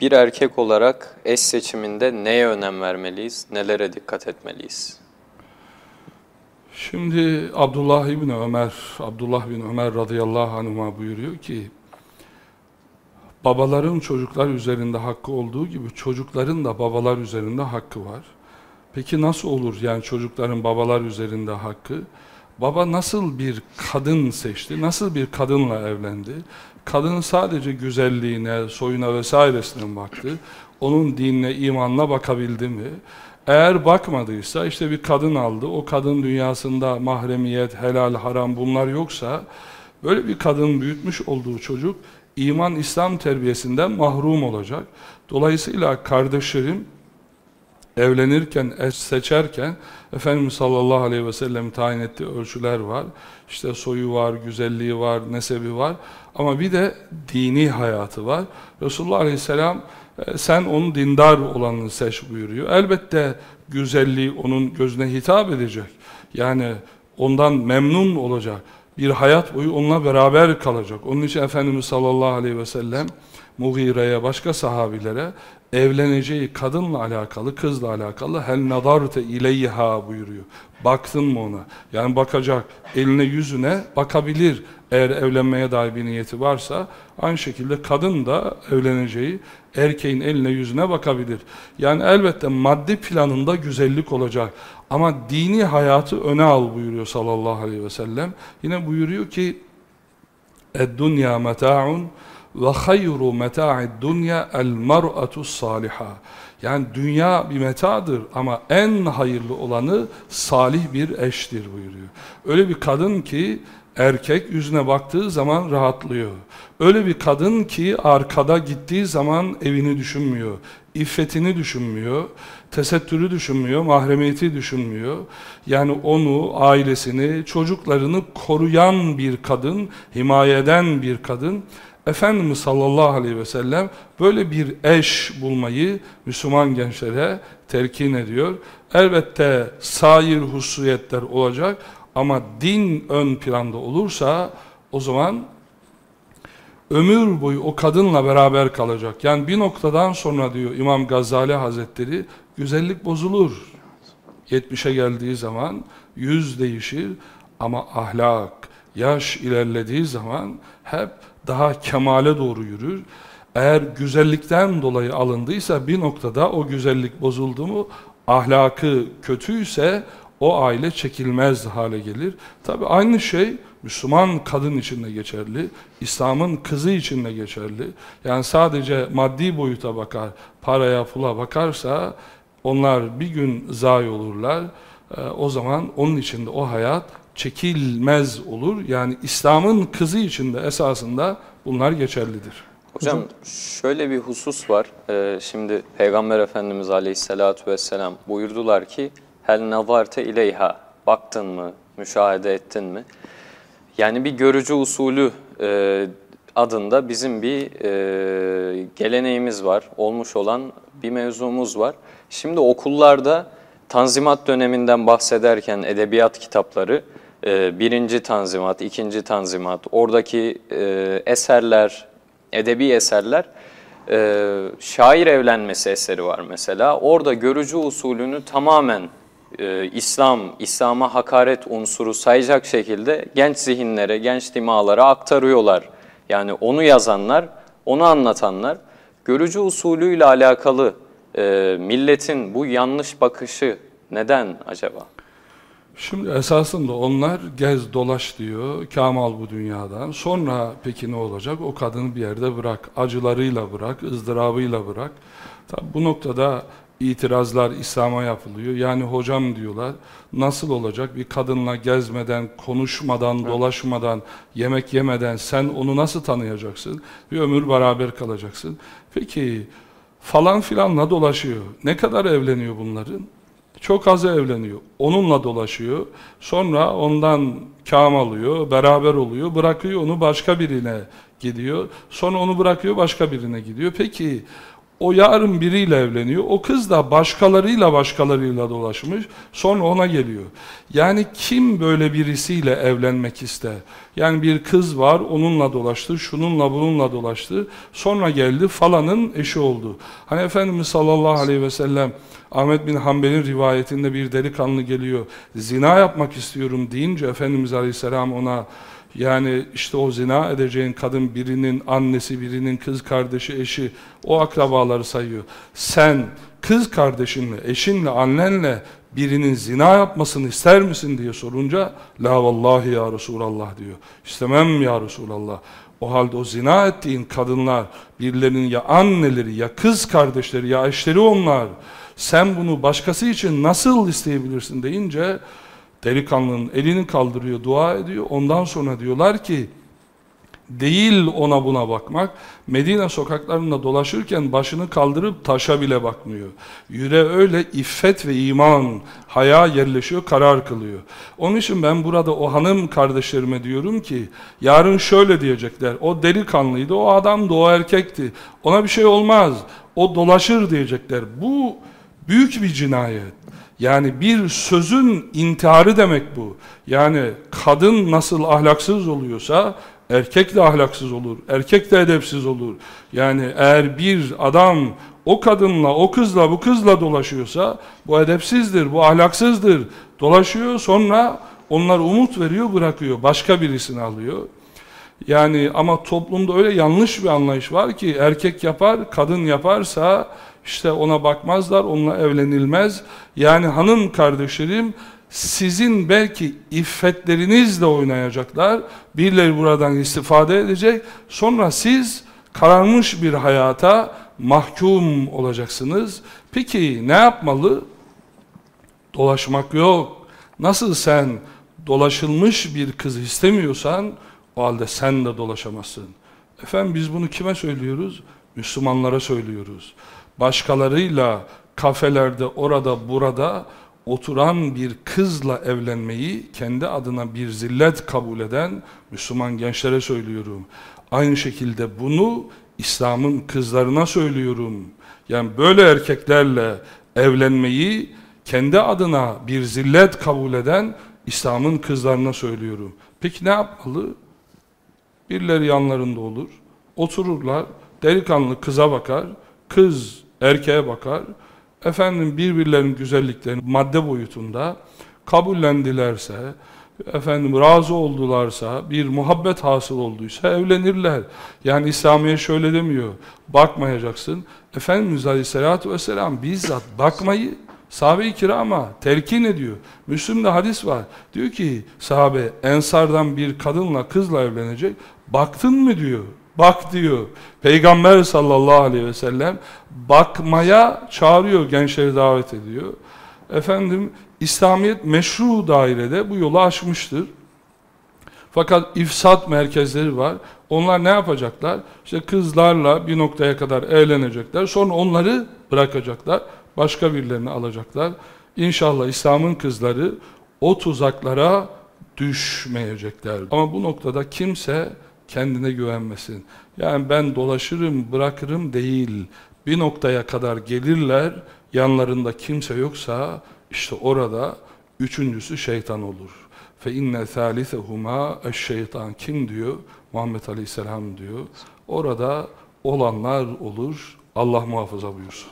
Bir erkek olarak eş seçiminde neye önem vermeliyiz, nelere dikkat etmeliyiz? Şimdi Abdullah İbni Ömer, Abdullah bin Ömer radıyallahu anhuma buyuruyor ki, babaların çocuklar üzerinde hakkı olduğu gibi çocukların da babalar üzerinde hakkı var. Peki nasıl olur yani çocukların babalar üzerinde hakkı? Baba nasıl bir kadın seçti, nasıl bir kadınla evlendi? Kadının sadece güzelliğine, soyuna vesairesine baktı. Onun dinine, imanına bakabildi mi? Eğer bakmadıysa işte bir kadın aldı. O kadın dünyasında mahremiyet, helal, haram bunlar yoksa böyle bir kadın büyütmüş olduğu çocuk iman, İslam terbiyesinden mahrum olacak. Dolayısıyla kardeşlerim evlenirken, eş seçerken Efendimiz sallallahu aleyhi ve sellem tayin ettiği ölçüler var. İşte soyu var, güzelliği var, nesebi var. Ama bir de dini hayatı var. Resulullah aleyhisselam e, sen onun dindar olanını seç buyuruyor. Elbette güzelliği onun gözüne hitap edecek. Yani ondan memnun olacak. Bir hayat boyu onunla beraber kalacak. Onun için Efendimiz sallallahu aleyhi ve sellem Mughire'ye, başka sahabilere evleneceği kadınla alakalı, kızla alakalı hel nadarte ileyha buyuruyor. Baktın mı ona? Yani bakacak, eline yüzüne bakabilir. Eğer evlenmeye dair bir niyeti varsa, aynı şekilde kadın da evleneceği erkeğin eline yüzüne bakabilir. Yani elbette maddi planında güzellik olacak. Ama dini hayatı öne al buyuruyor sallallahu aleyhi ve sellem. Yine buyuruyor ki, اَدْدُنْيَا مَتَاعٌ ve hayru meta'id dunya el mar'atu saliha. Yani dünya bir metadır ama en hayırlı olanı salih bir eştir buyuruyor. Öyle bir kadın ki erkek yüzüne baktığı zaman rahatlıyor. Öyle bir kadın ki arkada gittiği zaman evini düşünmüyor, iffetini düşünmüyor, tesettürü düşünmüyor, mahremiyeti düşünmüyor. Yani onu, ailesini, çocuklarını koruyan bir kadın, himaye eden bir kadın Efendimiz sallallahu aleyhi ve sellem böyle bir eş bulmayı Müslüman gençlere telkin ediyor. Elbette sair hususiyetler olacak ama din ön planda olursa o zaman ömür boyu o kadınla beraber kalacak. Yani bir noktadan sonra diyor İmam Gazali Hazretleri güzellik bozulur. 70'e geldiği zaman yüz değişir ama ahlak, yaş ilerlediği zaman hep daha kemale doğru yürür. Eğer güzellikten dolayı alındıysa bir noktada o güzellik bozuldu mu, ahlakı kötüyse o aile çekilmez hale gelir. Tabi aynı şey Müslüman kadın için de geçerli, İslam'ın kızı için de geçerli. Yani sadece maddi boyuta bakar, paraya, pula bakarsa onlar bir gün zayi olurlar. Ee, o zaman onun içinde o hayat çekilmez olur. Yani İslam'ın kızı için de esasında bunlar geçerlidir. Hocam, Hocam şöyle bir husus var. Ee, şimdi Peygamber Efendimiz Aleyhisselatü Vesselam buyurdular ki hel nazarte ileyha baktın mı, müşahede ettin mi? Yani bir görücü usulü e, adında bizim bir e, geleneğimiz var. Olmuş olan bir mevzumuz var. Şimdi okullarda Tanzimat döneminden bahsederken edebiyat kitapları e, birinci tanzimat, ikinci tanzimat, oradaki e, eserler, edebi eserler, e, şair evlenmesi eseri var mesela. Orada görücü usulünü tamamen e, İslam, İslam'a hakaret unsuru sayacak şekilde genç zihinlere, genç dimalara aktarıyorlar. Yani onu yazanlar, onu anlatanlar, görücü usulüyle alakalı e, milletin bu yanlış bakışı neden acaba? Şimdi esasında onlar gez dolaş diyor, kamal bu dünyadan. Sonra peki ne olacak? O kadını bir yerde bırak, acılarıyla bırak, ızdırabıyla bırak. Tabi bu noktada itirazlar İslam'a yapılıyor. Yani hocam diyorlar, nasıl olacak bir kadınla gezmeden, konuşmadan, evet. dolaşmadan, yemek yemeden sen onu nasıl tanıyacaksın? Bir ömür beraber kalacaksın. Peki falan filanla dolaşıyor. Ne kadar evleniyor bunların? Çok az evleniyor. Onunla dolaşıyor. Sonra ondan kam alıyor, beraber oluyor. Bırakıyor onu başka birine gidiyor. Sonra onu bırakıyor başka birine gidiyor. Peki O yarın biriyle evleniyor. O kız da başkalarıyla başkalarıyla dolaşmış. Sonra ona geliyor. Yani kim böyle birisiyle evlenmek ister? Yani bir kız var onunla dolaştı, şununla bununla dolaştı. Sonra geldi falanın eşi oldu. Hani Efendimiz sallallahu aleyhi ve sellem Ahmet bin Hanbel'in rivayetinde bir delikanlı geliyor. Zina yapmak istiyorum deyince Efendimiz aleyhisselam ona yani işte o zina edeceğin kadın birinin annesi, birinin kız kardeşi, eşi, o akrabaları sayıyor. Sen kız kardeşinle, eşinle, annenle birinin zina yapmasını ister misin diye sorunca La vallahi ya Resulallah diyor. İstemem ya Resulallah. O halde o zina ettiğin kadınlar birilerinin ya anneleri ya kız kardeşleri ya eşleri onlar. Sen bunu başkası için nasıl isteyebilirsin deyince Delikanlının elini kaldırıyor, dua ediyor. Ondan sonra diyorlar ki, değil ona buna bakmak, Medine sokaklarında dolaşırken başını kaldırıp taşa bile bakmıyor. Yüre öyle iffet ve iman, haya yerleşiyor, karar kılıyor. Onun için ben burada o hanım kardeşlerime diyorum ki, yarın şöyle diyecekler, o delikanlıydı, o adam da o erkekti, ona bir şey olmaz, o dolaşır diyecekler. Bu büyük bir cinayet. Yani bir sözün intiharı demek bu. Yani kadın nasıl ahlaksız oluyorsa erkek de ahlaksız olur, erkek de edepsiz olur. Yani eğer bir adam o kadınla, o kızla, bu kızla dolaşıyorsa bu edepsizdir, bu ahlaksızdır. Dolaşıyor sonra onlar umut veriyor, bırakıyor. Başka birisini alıyor. Yani ama toplumda öyle yanlış bir anlayış var ki erkek yapar, kadın yaparsa işte ona bakmazlar, onunla evlenilmez. Yani hanım kardeşlerim sizin belki iffetlerinizle oynayacaklar. Birileri buradan istifade edecek. Sonra siz kararmış bir hayata mahkum olacaksınız. Peki ne yapmalı? Dolaşmak yok. Nasıl sen dolaşılmış bir kız istemiyorsan o halde sen de dolaşamazsın. Efendim biz bunu kime söylüyoruz? Müslümanlara söylüyoruz başkalarıyla kafelerde orada burada oturan bir kızla evlenmeyi kendi adına bir zillet kabul eden Müslüman gençlere söylüyorum. Aynı şekilde bunu İslam'ın kızlarına söylüyorum. Yani böyle erkeklerle evlenmeyi kendi adına bir zillet kabul eden İslam'ın kızlarına söylüyorum. Peki ne yapmalı? Birileri yanlarında olur. Otururlar. Delikanlı kıza bakar. Kız erkeğe bakar. Efendim birbirlerinin güzelliklerini madde boyutunda kabullendilerse, efendim razı oldularsa, bir muhabbet hasıl olduysa evlenirler. Yani İslamiye şöyle demiyor, bakmayacaksın. Efendimiz Aleyhisselatü Vesselam bizzat bakmayı sahabe-i kirama telkin ediyor. Müslüm'de hadis var. Diyor ki sahabe ensardan bir kadınla kızla evlenecek. Baktın mı diyor. Bak diyor. Peygamber sallallahu aleyhi ve sellem bakmaya çağırıyor, gençleri davet ediyor. Efendim İslamiyet meşru dairede bu yolu açmıştır. Fakat ifsat merkezleri var. Onlar ne yapacaklar? İşte kızlarla bir noktaya kadar eğlenecekler. Sonra onları bırakacaklar. Başka birilerini alacaklar. İnşallah İslam'ın kızları o tuzaklara düşmeyecekler. Ama bu noktada kimse kendine güvenmesin. Yani ben dolaşırım, bırakırım değil. Bir noktaya kadar gelirler, yanlarında kimse yoksa işte orada üçüncüsü şeytan olur. Fe inne thalisehuma eşşeytan kim diyor? Muhammed Aleyhisselam diyor. Orada olanlar olur. Allah muhafaza buyursun.